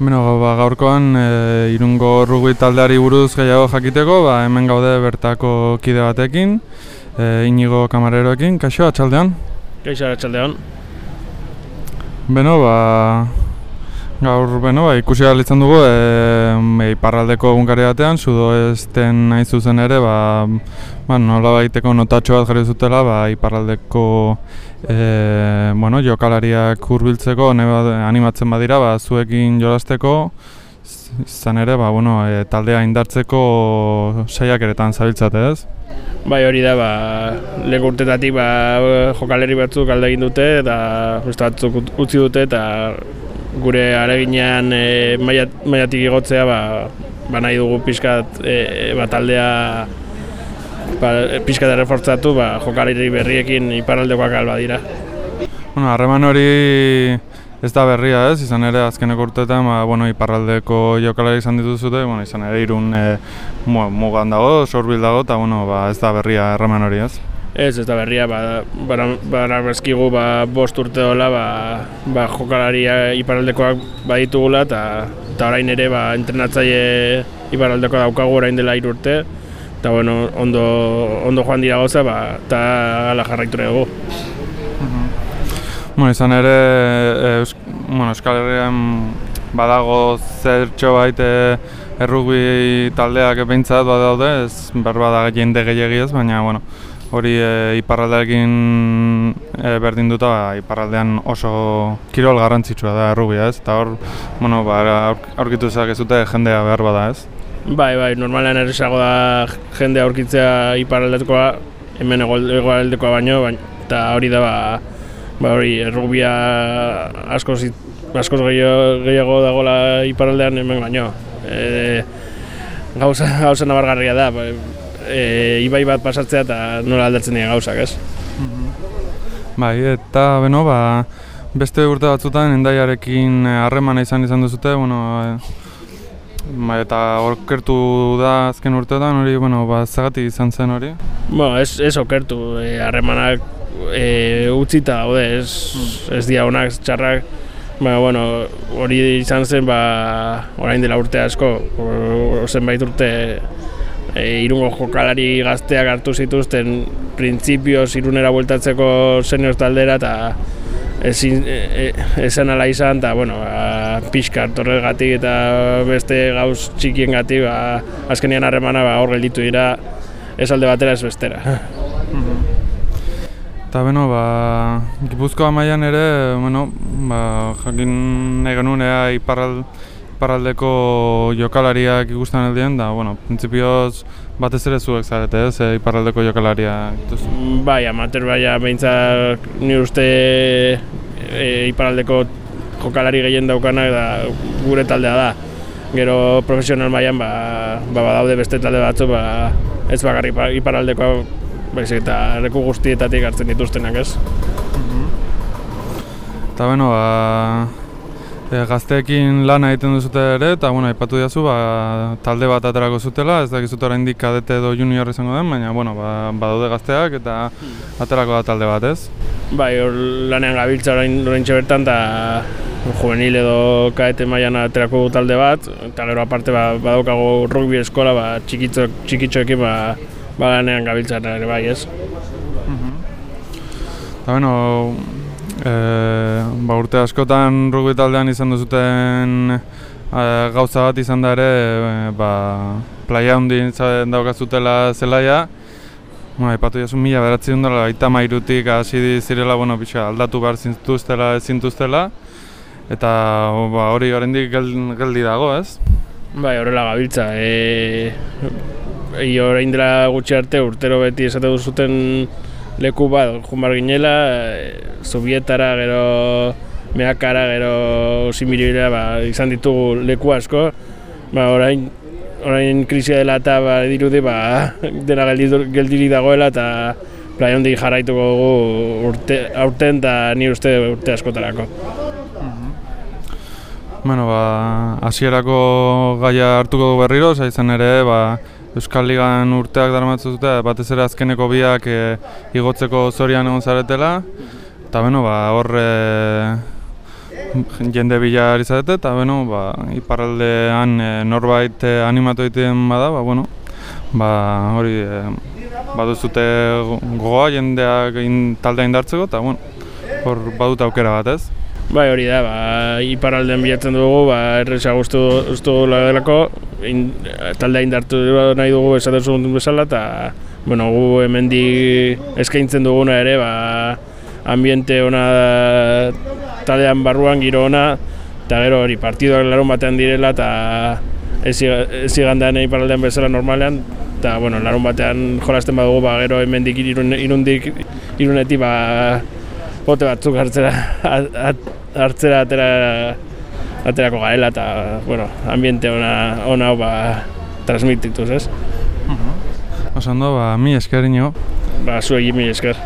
Beno, ba, gaurkoan e, irungo rugbi taldeari buruz gehiago jakiteko, ba, hemen gaude bertako kide batekin, e, inigo kamareroekin, kaixo, atxaldean? Kaixo, atxaldean. Beno, ba, gaur, beno, ba, ikusi galitzen dugu, e, iparraldeko egunkari batean, sudo esten nahi zuzen ere, ba, ba, nola baiteko notatxo bat jarri zutela, ba, iparraldeko e, bueno, jokalariak hurbiltzeko animatzen badira, ba, zuekin jolasteko, izan ere, ba, bueno, e, taldea indartzeko saiak eretan zabiltzate, ez? Bai, hori da, ba, lehen urtetatik ba, jokaleri batzuk alde egin dute, eta beste batzuk utzi dute, eta gure areginean e, maiatik igotzea, ba, ba nahi dugu pixkat e, ba, taldea ba, pixka da refortzatu ba, jokalari berriekin iparaldekoak alba dira. Bueno, harreman hori ez da berria ez, izan ere azkeneko urteetan ba, bueno, iparraldeko jokalari izan dituzute, bueno, izan ere irun e, mugan dago, sorbil dago, eta bueno, ba, ez da berria harreman hori ez. Ez, ez da berria, ba, bara, bara bezkigu ba, bost urte dola ba, ba, jokalaria iparaldekoak baditugula eta orain ere ba, entrenatzaile iparaldekoa daukagu orain dela irurte eta bueno, ondo, ondo joan dira goza, ba, eta ala jarraitu dugu. Mhm. Bueno, izan ere, e, bueno, Euskal Herrian badago zertxo baite errugbi taldeak behintzat bat daude, ez berba da jende gehiagi ez, baina bueno, hori e, iparraldearekin e, berdin duta, ba, iparraldean oso kirol garrantzitsua da errugbi ez, eta hor, bueno, ba, aurkitu ezak ez jendea behar bada ez. Bai, bai, normalean erresago da jende aurkitzea iparaldekoa, hemen egoaldekoa baino, baina eta hori da, ba, ba hori, errubia askoz, askoz gehiago dagoela iparaldean hemen baino. E, gauza, gauza nabargarria da, ba, e, ibai bat pasatzea eta nola aldatzen dira gauzak, ez? Mhm. Bai, eta beno, ba, beste urte batzutan endaiarekin harremana izan izan duzute, bueno, e, Ba, eta okertu da azken urteetan hori, bueno, ba, zagati izan zen hori? Ba, ez, ez okertu, e, harremanak e, utzita gaude, ez, hmm. ez dia honak txarrak. Ba, bueno, hori izan zen, ba, orain dela urte asko, zenbait urte e, irungo jokalari gazteak hartu zituzten printzipioz irunera bueltatzeko senior taldera eta ezin e, e, esan ala izan eta bueno, ba, pixka torregatik eta beste gauz txikien gati ba, azkenian harremana ba, hor gelditu dira ez alde batera ez bestera. Eta beno, ba, Gipuzkoa mailan ere, bueno, ba, jakin nahi genuen ea iparral, iparraldeko jokalariak ikusten aldien, da, bueno, prinsipioz batez ere zuek zarete, ez, e, iparraldeko jokalaria dituzu? Bai, amater baina behintzak ni uste e, iparraldeko jokalari gehien daukana da gure taldea da. Gero profesional mailan ba, ba badaude beste talde batzu, ba, ez bakarri iparraldeko baizik eta leku guztietatik hartzen dituztenak, ez? Eta beno, ba, e, gazteekin lana egiten duzute ere, eta bueno, aipatu diazu, ba, talde bat aterako zutela, ez dakizut oraindik kadete edo junior izango den, baina bueno, ba, badaude gazteak eta aterako da talde bat, ez? Bai, hor lanean gabiltza orain orain bertan eta juvenil edo kadete mailan aterako talde bat, eta gero aparte ba, badaukago rugby eskola, ba, txikitzo, txikitzoekin ba, ba lanean gabiltza ere bai, ez? Mhm. Eta bueno, E, ba, urte askotan rugby taldean izan duzuten e, gauza bat izan da ere e, ba, playa hundi daukazutela zelaia ba, Epatu jasun mila beratzen dut, eta mairutik hasi zirela bueno, bixa, aldatu behar zintuztela zintuztela eta ba, hori oraindik geldi dago, ez? Bai, horrela gabiltza. E, e, orain dela gutxi arte urtero beti esate duzuten leku bat, jumar ginela, Sovietara, eh, gero Meakara, gero Simiribira, ba, izan ditugu leku asko. Ba, orain, orain krisia dela eta ba, dirudi, ba, dena geldiri dagoela eta playa hondi jarraituko dugu urte, aurten eta ni uste urte askotarako. Mhm. Bueno, ba, hasierako gaia hartuko du berriro, izan ere, ba, Euskal Ligan urteak daramatzen dute, batez ere azkeneko biak e, igotzeko zorian egon zaretela. Eta beno, ba, hor, e, jende bila izatete, eta bueno, ba, iparraldean e, norbait e, animatu egiten bada, ba, bueno, ba, hori e, baduzute gogoa jendeak in, taldea indartzeko, eta bueno, hor badut aukera bat ez. Bai hori da, ba, iparraldean bilatzen dugu, ba, erresa guztu, guztu delako, in, taldea indartu nahi dugu esaten zuen bezala, eta bueno, gu hemendi eskaintzen duguna ere, ba, ambiente ona taldean barruan giro ona, eta gero hori partidoak larun batean direla, eta ez igandean egin paraldean bezala normalean, eta bueno, larun batean jolasten badugu, ba, gero hemendik irun, irundik irunetik ba, bote batzuk hartzera, hartzera atera, aterako garela, eta bueno, ambiente ona, ona ba, transmitituz, ez? Uh -huh. Osando, ba, mi esker ino. Ba, zuegi mi esker.